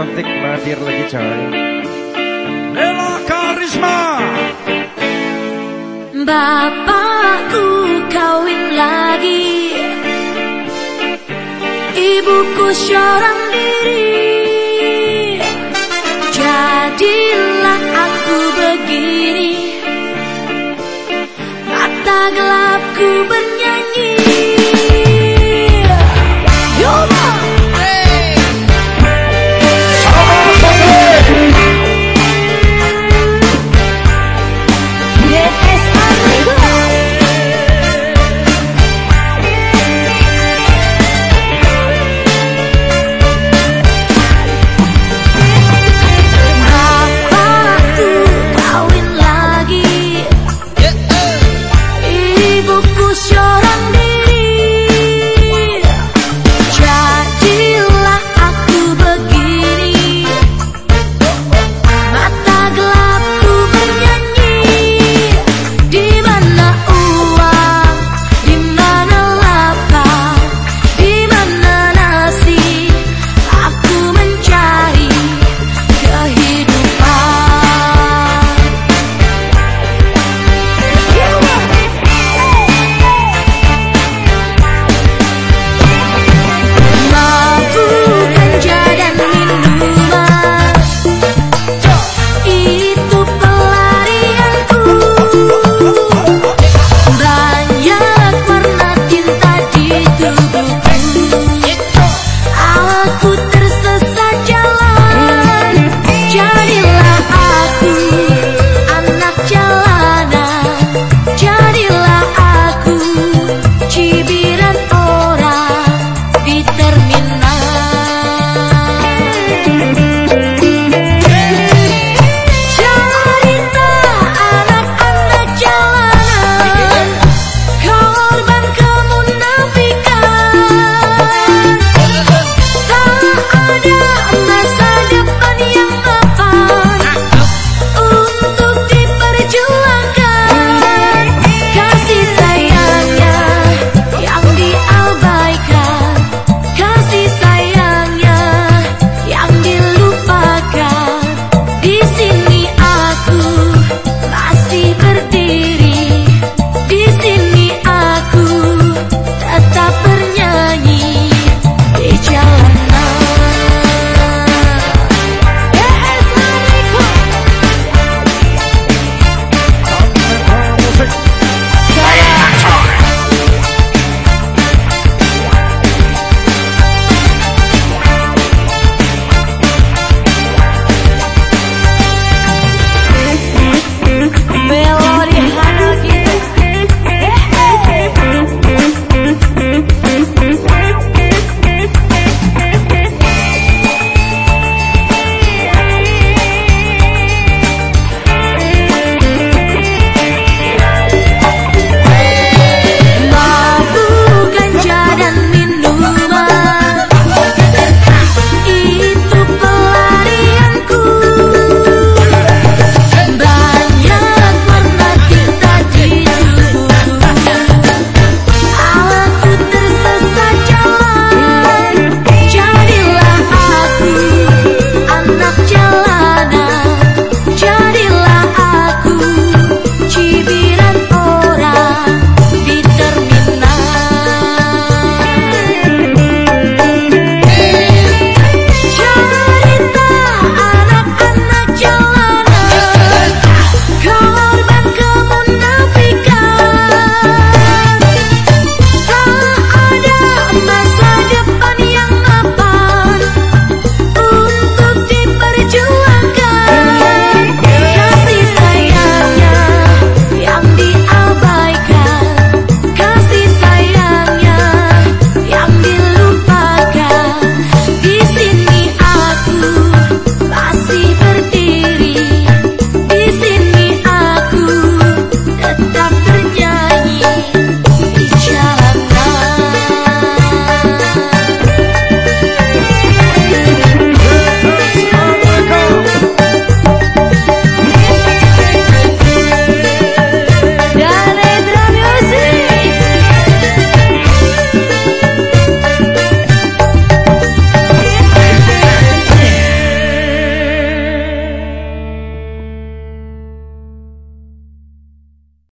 cantik madir lagi coy. Ella Karisma. Bapakku kawin lagi. Ibuku seorang diri 不顾笑容